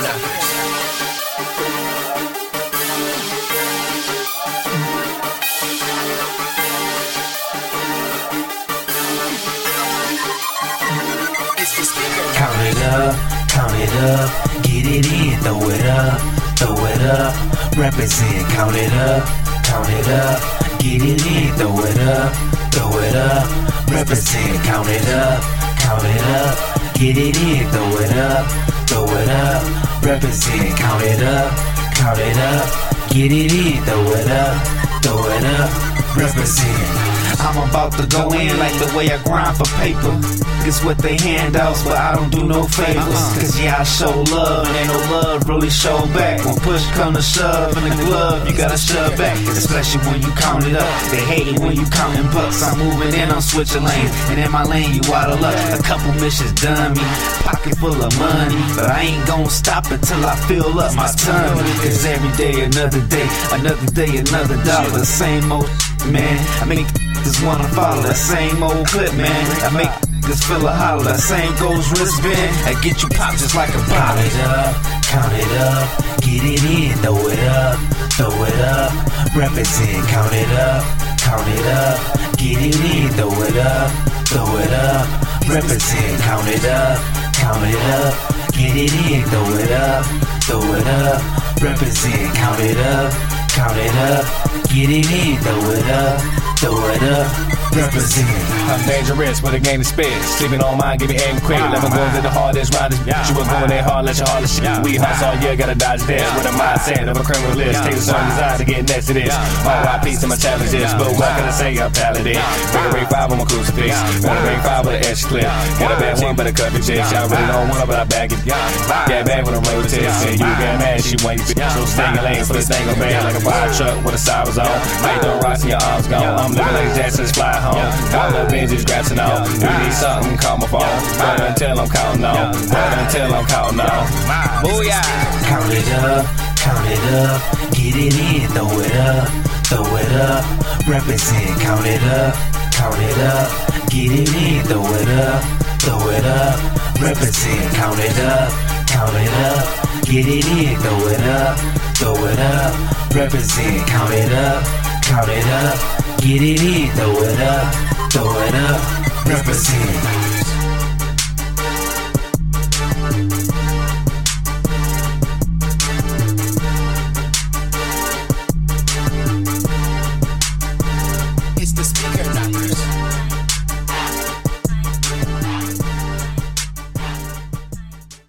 Count it up, count it up, get it in, throw it up, throw it up, represent. Count it up, count it up, get it in, throw it up, throw it up, represent. Count it up, count it up, get it in, throw it up, throw it up represent, count it up, count it up, get it in, throw it up, throw it up, represent, count it up, count it up, get it in, throw it up, throw it up, represent, count it up, count it up, get it in, throw it up, throw it up, represent. I'm about to go in like the way I grind for paper. It's what they handouts, but I don't do no favors. Uh-huh. Cause yeah, I show love, and ain't no love really show back. When push come to shove in the glove, you gotta shove back. Especially when you count it up. They hate it when you counting bucks. I'm moving in, I'm switching lanes. And in my lane, you out of luck. A couple missions done me, pocket full of money. But I ain't gonna stop until I fill up my tummy. Cause every day, another day, another day, another dollar. Same old man. I make just wanna follow that same old clip, man. I make niggas feel a holler. That same goes wristband. I get you pop just like a pop. Count it up, count it up, get it in, throw it up, throw it up, represent, count it up, count it up, get it in, throw it up, throw it up, represent, count it up, count it up, get it in, throw it up, throw it up, represent, count it up, count it up, get it in, throw it up, throw it up, represent. I'm dangerous, but the game is spit. Sleeping on mine, give me aim quick. Never go to the hardest, ride this bitch. You were going there hard, let your heart shit. We hustle all year, gotta dodge this. With a mindset of a criminal list. Take a certain desire to get next to this. RIP to my challenges, but what can I say? I'm talented. Bring a ring five on my crucifix. Want a ring five with an edge clip. Got a bad one, but a cut bitch. Y'all really don't want it, but I bag it. Get back with a road test. And you get mad, she wait. So stay in lane for this thing on band like a fire truck with a sirens on. Might throw rocks in your arms gone. I'm living like Jackson's fly home. Call up Benji scratching on. You need something, call my phone. But until I'm counting on. But until I'm counting on. Booyah! Count it up, count it up, get it in, throw it up, throw it up, represent, count it up, count it up, get it in, throw it up, throw it up, represent, count it up, count it up, get it in, throw it up, throw it up, represent, count it up, count it up, get it in, throw it up, throw it up, represent.